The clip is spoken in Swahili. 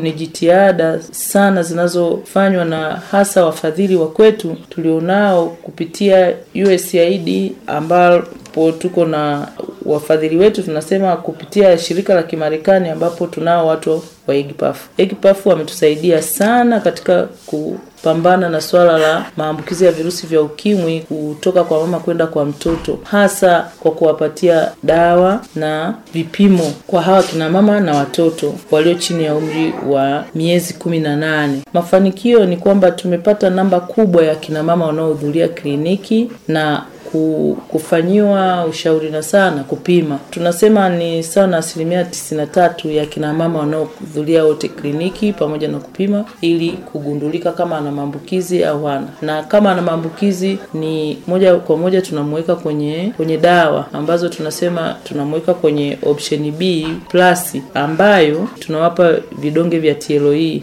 ni jitihada sana zinazofanywa na hasa wafadhili wa kwetu tulionao kupitia USAID ambapo tuko na wafadhili wetu tunasema kupitia shirika la Kimarekani ambapo tunao watu wa EGPAF. EGPAF wametusaidia sana katika kupambana na swala la maambukizi ya virusi vya ukimwi kutoka kwa mama kwenda kwa mtoto, hasa kwa kuwapatia dawa na vipimo kwa hawa kina mama na watoto walio chini ya umri wa miezi kumi na nane. Mafanikio ni kwamba tumepata namba kubwa ya kina mama wanaohudhuria kliniki na kufanyiwa ushauri na sana kupima. Tunasema ni sawa na asilimia tisini na tatu ya kinamama wanaohudhuria wote kliniki pamoja na kupima ili kugundulika kama ana maambukizi au hana, na kama ana maambukizi ni moja kwa moja tunamweka kwenye kwenye dawa ambazo tunasema tunamweka kwenye option B plus ambayo tunawapa vidonge vya TLE